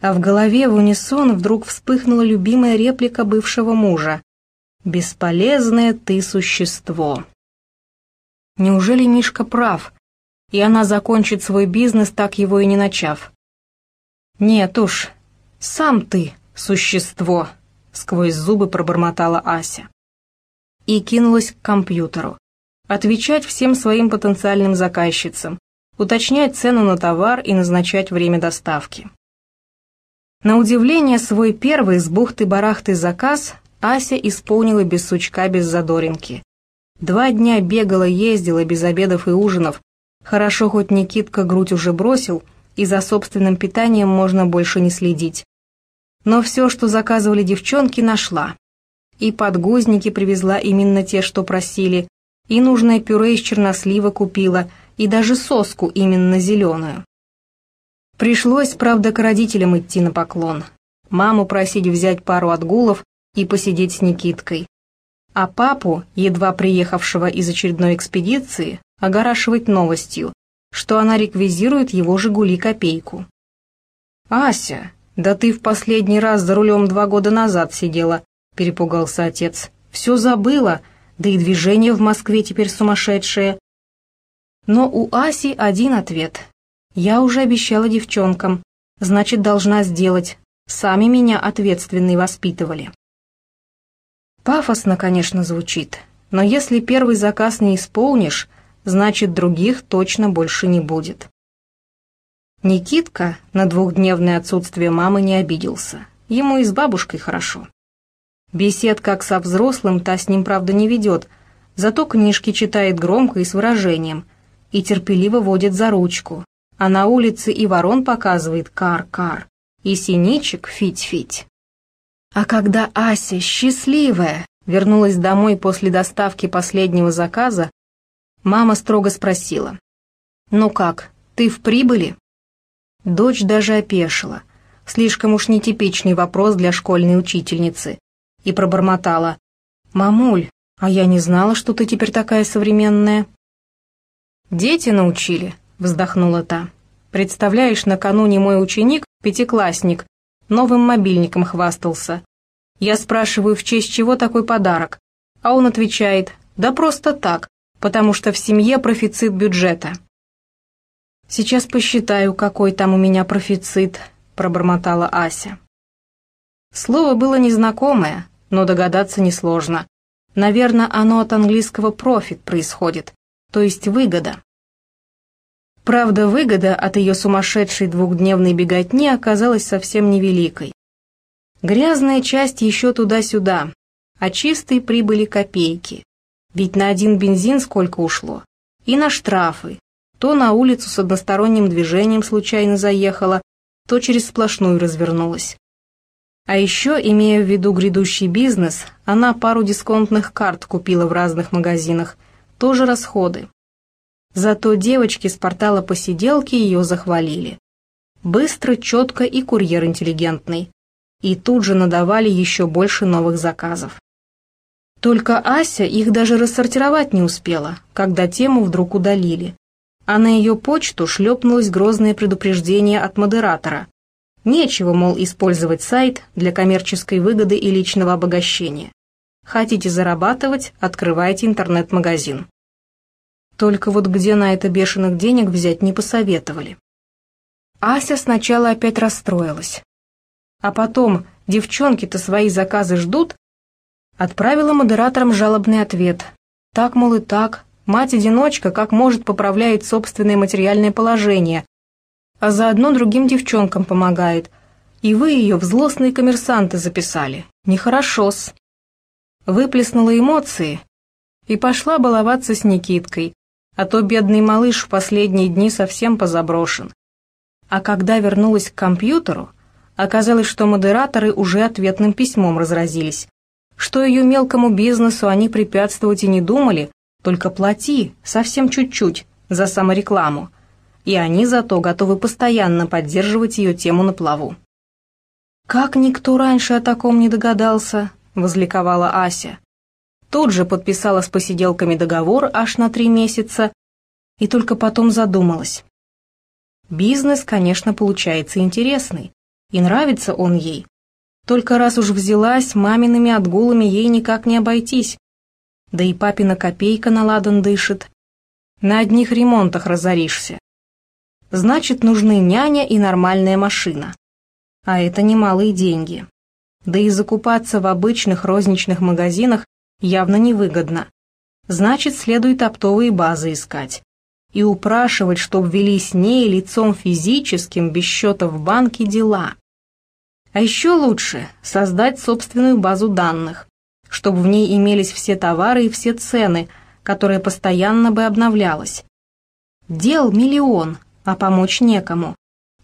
а в голове в унисон вдруг вспыхнула любимая реплика бывшего мужа. «Бесполезное ты существо». Неужели Мишка прав, и она закончит свой бизнес, так его и не начав? Нет уж, сам ты существо, сквозь зубы пробормотала Ася. И кинулась к компьютеру. Отвечать всем своим потенциальным заказчицам, уточнять цену на товар и назначать время доставки. На удивление, свой первый с бухты-барахты заказ Ася исполнила без сучка, без задоринки. Два дня бегала, ездила, без обедов и ужинов. Хорошо, хоть Никитка грудь уже бросил, и за собственным питанием можно больше не следить. Но все, что заказывали девчонки, нашла. И подгузники привезла именно те, что просили, и нужное пюре из чернослива купила, и даже соску именно зеленую. Пришлось, правда, к родителям идти на поклон. Маму просить взять пару отгулов и посидеть с Никиткой а папу, едва приехавшего из очередной экспедиции, огорашивать новостью, что она реквизирует его «Жигули» копейку. «Ася, да ты в последний раз за рулем два года назад сидела», — перепугался отец. «Все забыла, да и движение в Москве теперь сумасшедшее». Но у Аси один ответ. «Я уже обещала девчонкам, значит, должна сделать. Сами меня ответственной воспитывали». Пафосно, конечно, звучит, но если первый заказ не исполнишь, значит, других точно больше не будет. Никитка на двухдневное отсутствие мамы не обиделся. Ему и с бабушкой хорошо. Бесед как со взрослым та с ним, правда, не ведет, зато книжки читает громко и с выражением, и терпеливо водит за ручку, а на улице и ворон показывает кар-кар, и синичек фить-фить. А когда Ася, счастливая, вернулась домой после доставки последнего заказа, мама строго спросила. «Ну как, ты в прибыли?» Дочь даже опешила. Слишком уж нетипичный вопрос для школьной учительницы. И пробормотала. «Мамуль, а я не знала, что ты теперь такая современная». «Дети научили», — вздохнула та. «Представляешь, накануне мой ученик, пятиклассник, новым мобильником хвастался. Я спрашиваю, в честь чего такой подарок, а он отвечает, да просто так, потому что в семье профицит бюджета. «Сейчас посчитаю, какой там у меня профицит», — пробормотала Ася. Слово было незнакомое, но догадаться несложно. Наверное, оно от английского «профит» происходит, то есть выгода. Правда, выгода от ее сумасшедшей двухдневной беготни оказалась совсем невеликой. Грязная часть еще туда-сюда, а чистой прибыли копейки. Ведь на один бензин сколько ушло. И на штрафы. То на улицу с односторонним движением случайно заехала, то через сплошную развернулась. А еще, имея в виду грядущий бизнес, она пару дисконтных карт купила в разных магазинах. Тоже расходы. Зато девочки с портала посиделки ее захвалили. Быстро, четко и курьер интеллигентный. И тут же надавали еще больше новых заказов. Только Ася их даже рассортировать не успела, когда тему вдруг удалили. А на ее почту шлепнулось грозное предупреждение от модератора. Нечего, мол, использовать сайт для коммерческой выгоды и личного обогащения. Хотите зарабатывать, открывайте интернет-магазин. Только вот где на это бешеных денег взять не посоветовали. Ася сначала опять расстроилась. А потом, девчонки-то свои заказы ждут, отправила модераторам жалобный ответ. Так, мол, и так, мать-одиночка как может поправляет собственное материальное положение, а заодно другим девчонкам помогает. И вы ее в злостные коммерсанты записали. Нехорошо-с. Выплеснула эмоции и пошла баловаться с Никиткой, а то бедный малыш в последние дни совсем позаброшен. А когда вернулась к компьютеру, оказалось, что модераторы уже ответным письмом разразились, что ее мелкому бизнесу они препятствовать и не думали, только плати, совсем чуть-чуть, за саморекламу, и они зато готовы постоянно поддерживать ее тему на плаву. «Как никто раньше о таком не догадался?» — возликовала Ася тут же подписала с посиделками договор аж на три месяца и только потом задумалась. Бизнес, конечно, получается интересный, И нравится он ей. Только раз уж взялась, мамиными отгулами ей никак не обойтись. Да и папина копейка на ладан дышит. На одних ремонтах разоришься. Значит, нужны няня и нормальная машина. А это немалые деньги. Да и закупаться в обычных розничных магазинах явно невыгодно. Значит, следует оптовые базы искать. И упрашивать, чтоб вели с ней лицом физическим, без счета в банке, дела. А еще лучше создать собственную базу данных, чтобы в ней имелись все товары и все цены, которая постоянно бы обновлялась. Дел миллион, а помочь некому.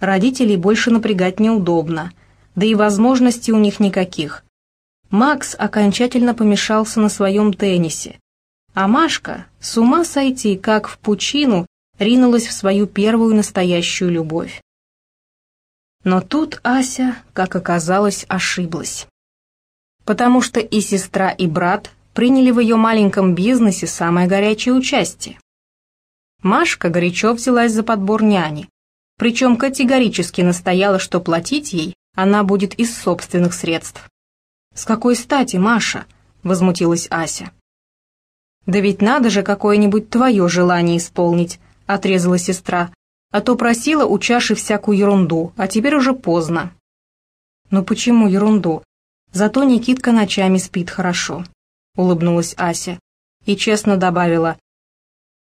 Родителей больше напрягать неудобно, да и возможностей у них никаких. Макс окончательно помешался на своем теннисе, а Машка, с ума сойти, как в пучину, ринулась в свою первую настоящую любовь. Но тут Ася, как оказалось, ошиблась. Потому что и сестра, и брат приняли в ее маленьком бизнесе самое горячее участие. Машка горячо взялась за подбор няни, причем категорически настояла, что платить ей она будет из собственных средств. «С какой стати, Маша?» — возмутилась Ася. «Да ведь надо же какое-нибудь твое желание исполнить», — отрезала сестра, «а то просила у чаши всякую ерунду, а теперь уже поздно». «Ну почему ерунду? Зато Никитка ночами спит хорошо», — улыбнулась Ася и честно добавила,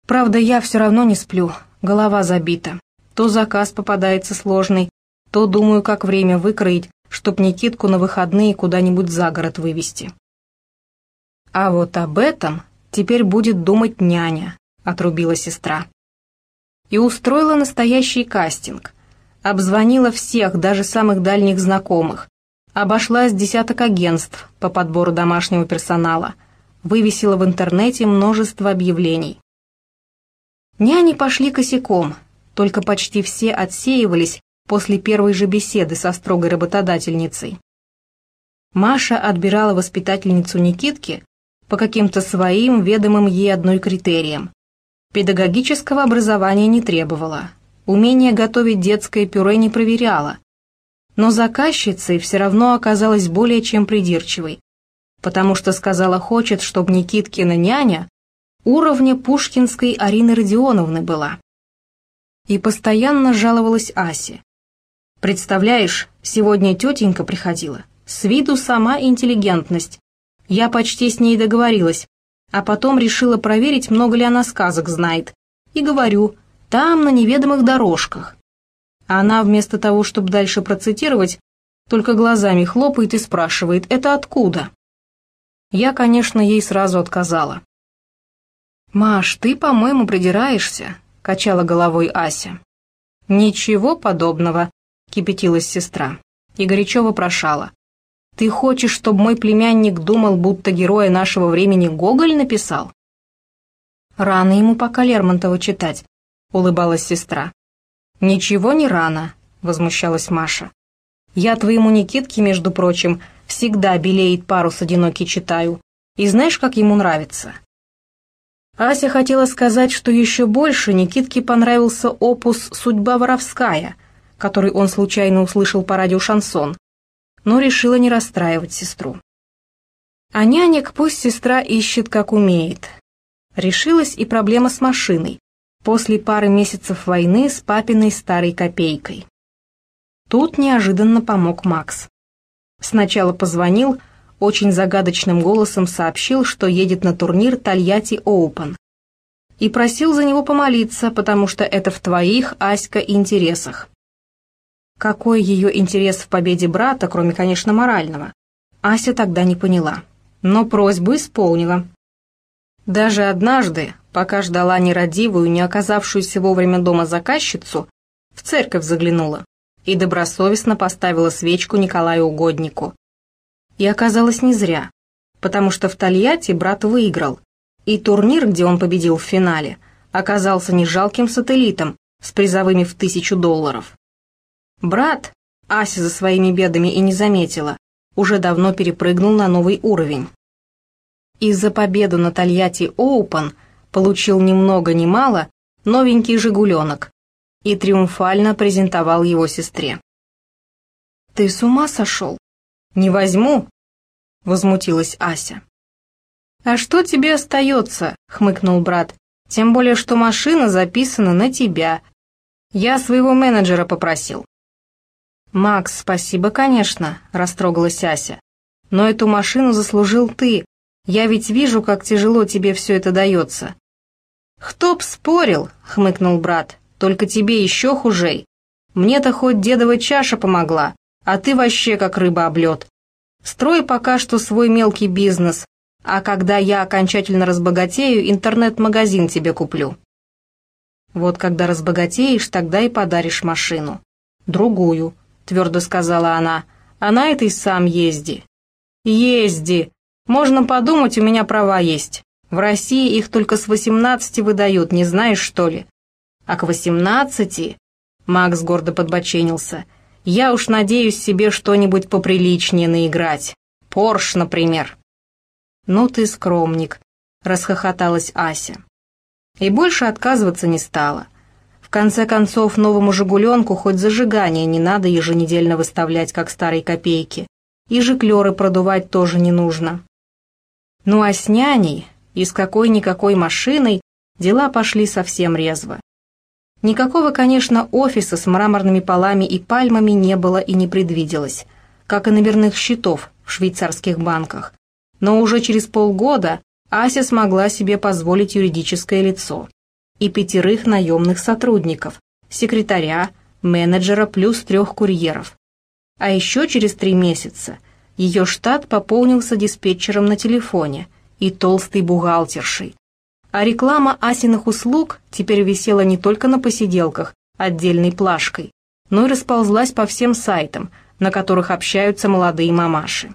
Правда, я все равно не сплю, голова забита. То заказ попадается сложный, то думаю, как время выкроить, чтоб Никитку на выходные куда-нибудь за город вывести. А вот об этом теперь будет думать няня, отрубила сестра. И устроила настоящий кастинг. Обзвонила всех, даже самых дальних знакомых. Обошла с десяток агентств по подбору домашнего персонала. Вывесила в интернете множество объявлений. Няни пошли косяком, только почти все отсеивались после первой же беседы со строгой работодательницей. Маша отбирала воспитательницу Никитки по каким-то своим ведомым ей одной критериям. Педагогического образования не требовала, умение готовить детское пюре не проверяла, но заказчицей все равно оказалась более чем придирчивой, потому что сказала хочет, чтобы Никиткина няня уровня пушкинской Арины Родионовны была. И постоянно жаловалась Асе. «Представляешь, сегодня тетенька приходила. С виду сама интеллигентность. Я почти с ней договорилась, а потом решила проверить, много ли она сказок знает. И говорю, там, на неведомых дорожках. А она вместо того, чтобы дальше процитировать, только глазами хлопает и спрашивает, это откуда? Я, конечно, ей сразу отказала. «Маш, ты, по-моему, придираешься», — качала головой Ася. «Ничего подобного», — кипятилась сестра и горячо вопрошала. «Ты хочешь, чтобы мой племянник думал, будто героя нашего времени Гоголь написал?» «Рано ему пока Лермонтова читать», — улыбалась сестра. «Ничего не рано», — возмущалась Маша. «Я твоему Никитке, между прочим, всегда белеет парус одинокий читаю. И знаешь, как ему нравится? Ася хотела сказать, что еще больше Никитке понравился опус «Судьба воровская», который он случайно услышал по радио «Шансон», но решила не расстраивать сестру. А нянек пусть сестра ищет как умеет. Решилась и проблема с машиной после пары месяцев войны с папиной старой копейкой. Тут неожиданно помог Макс. Сначала позвонил, очень загадочным голосом сообщил, что едет на турнир Тольятти Оупен. И просил за него помолиться, потому что это в твоих, Аська, интересах. Какой ее интерес в победе брата, кроме, конечно, морального? Ася тогда не поняла, но просьбу исполнила. Даже однажды, пока ждала нерадивую, не оказавшуюся вовремя дома заказчицу, в церковь заглянула и добросовестно поставила свечку Николаю Угоднику, и оказалось не зря, потому что в Тольятти брат выиграл, и турнир, где он победил в финале, оказался не жалким сателлитом с призовыми в тысячу долларов. Брат, Ася за своими бедами и не заметила, уже давно перепрыгнул на новый уровень. И за победу на Тольятти Оупен получил ни много ни мало новенький «Жигуленок» и триумфально презентовал его сестре. «Ты с ума сошел?» «Не возьму», — возмутилась Ася. «А что тебе остается?» — хмыкнул брат. «Тем более, что машина записана на тебя. Я своего менеджера попросил». «Макс, спасибо, конечно», — растрогалась Ася. «Но эту машину заслужил ты. Я ведь вижу, как тяжело тебе все это дается». «Кто б спорил?» — хмыкнул брат. «Только тебе еще хужей. Мне-то хоть дедова чаша помогла, а ты вообще как рыба об. Строй пока что свой мелкий бизнес, а когда я окончательно разбогатею, интернет-магазин тебе куплю». «Вот когда разбогатеешь, тогда и подаришь машину. Другую», — твердо сказала она, — «а на этой сам езди». «Езди! Можно подумать, у меня права есть. В России их только с восемнадцати выдают, не знаешь, что ли? А к восемнадцати...» Макс гордо подбоченился. «Я уж надеюсь себе что-нибудь поприличнее наиграть. Порш, например». «Ну ты скромник», — расхохоталась Ася. И больше отказываться не стала. В конце концов, новому «Жигуленку» хоть зажигание не надо еженедельно выставлять, как старые копейки. И жиклеры продувать тоже не нужно. Ну а с няней и с какой-никакой машиной дела пошли совсем резво. Никакого, конечно, офиса с мраморными полами и пальмами не было и не предвиделось, как и номерных счетов в швейцарских банках. Но уже через полгода Ася смогла себе позволить юридическое лицо и пятерых наемных сотрудников, секретаря, менеджера плюс трех курьеров. А еще через три месяца ее штат пополнился диспетчером на телефоне и толстой бухгалтершей. А реклама Асиных услуг теперь висела не только на посиделках, отдельной плашкой, но и расползлась по всем сайтам, на которых общаются молодые мамаши.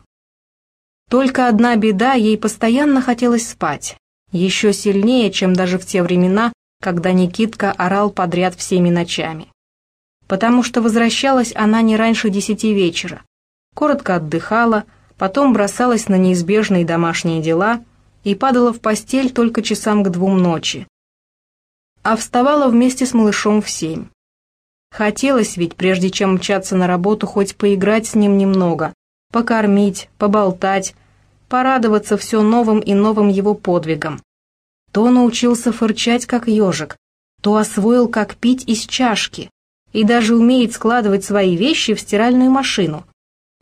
Только одна беда, ей постоянно хотелось спать, еще сильнее, чем даже в те времена, когда Никитка орал подряд всеми ночами потому что возвращалась она не раньше десяти вечера. Коротко отдыхала, потом бросалась на неизбежные домашние дела и падала в постель только часам к двум ночи. А вставала вместе с малышом в семь. Хотелось ведь, прежде чем мчаться на работу, хоть поиграть с ним немного, покормить, поболтать, порадоваться все новым и новым его подвигам. То научился фырчать, как ежик, то освоил, как пить из чашки, и даже умеет складывать свои вещи в стиральную машину.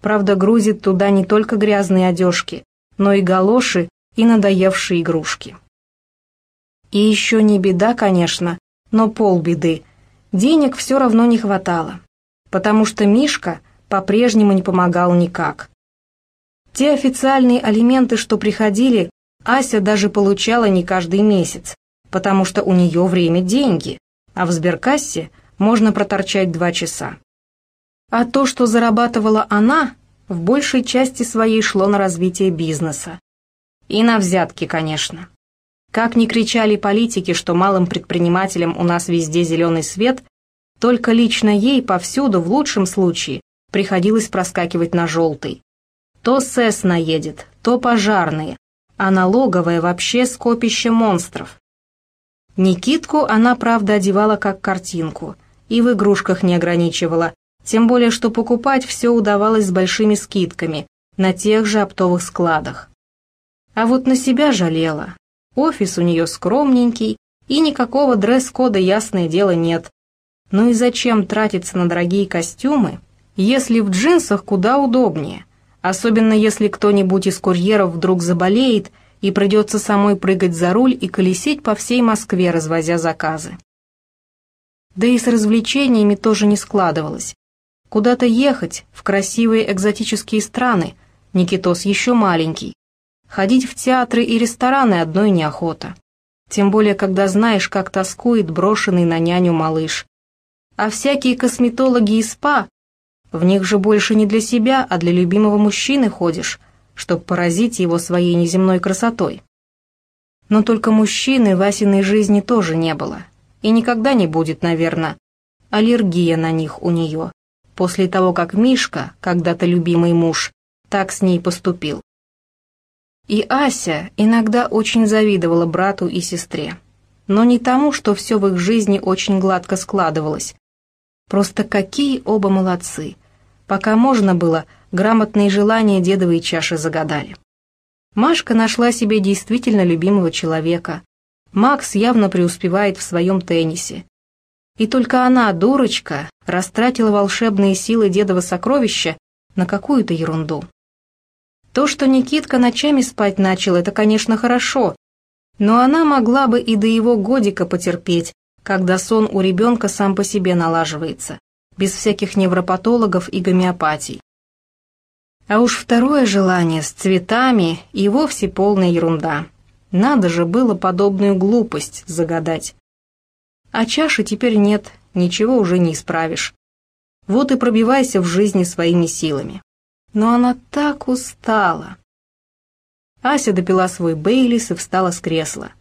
Правда, грузит туда не только грязные одежки, но и галоши и надоевшие игрушки. И еще не беда, конечно, но полбеды. Денег все равно не хватало, потому что Мишка по-прежнему не помогал никак. Те официальные алименты, что приходили, Ася даже получала не каждый месяц, потому что у нее время деньги, а в сберкассе можно проторчать два часа. А то, что зарабатывала она, в большей части своей шло на развитие бизнеса. И на взятки, конечно. Как ни кричали политики, что малым предпринимателям у нас везде зеленый свет, только лично ей повсюду, в лучшем случае, приходилось проскакивать на желтый. То СЭС наедет, то пожарные, а налоговая вообще скопище монстров. Никитку она, правда, одевала как картинку – и в игрушках не ограничивала, тем более что покупать все удавалось с большими скидками на тех же оптовых складах. А вот на себя жалела. Офис у нее скромненький, и никакого дресс-кода, ясное дело, нет. Ну и зачем тратиться на дорогие костюмы, если в джинсах куда удобнее, особенно если кто-нибудь из курьеров вдруг заболеет и придется самой прыгать за руль и колесить по всей Москве, развозя заказы. Да и с развлечениями тоже не складывалось. Куда-то ехать, в красивые экзотические страны, Никитос еще маленький. Ходить в театры и рестораны одной неохота. Тем более, когда знаешь, как тоскует брошенный на няню малыш. А всякие косметологи и спа, в них же больше не для себя, а для любимого мужчины ходишь, чтобы поразить его своей неземной красотой. Но только мужчины в Асиной жизни тоже не было и никогда не будет, наверное. Аллергия на них у нее, после того, как Мишка, когда-то любимый муж, так с ней поступил. И Ася иногда очень завидовала брату и сестре. Но не тому, что все в их жизни очень гладко складывалось. Просто какие оба молодцы. Пока можно было, грамотные желания дедовой чаши загадали. Машка нашла себе действительно любимого человека. Макс явно преуспевает в своем теннисе. И только она, дурочка, растратила волшебные силы дедова сокровища на какую-то ерунду. То, что Никитка ночами спать начал, это, конечно, хорошо, но она могла бы и до его годика потерпеть, когда сон у ребенка сам по себе налаживается, без всяких невропатологов и гомеопатий. А уж второе желание с цветами и вовсе полная ерунда. Надо же было подобную глупость загадать. А чаши теперь нет, ничего уже не исправишь. Вот и пробивайся в жизни своими силами. Но она так устала. Ася допила свой Бейлис и встала с кресла.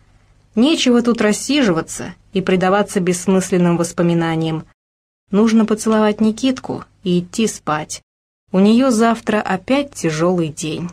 Нечего тут рассиживаться и предаваться бессмысленным воспоминаниям. Нужно поцеловать Никитку и идти спать. У нее завтра опять тяжелый день.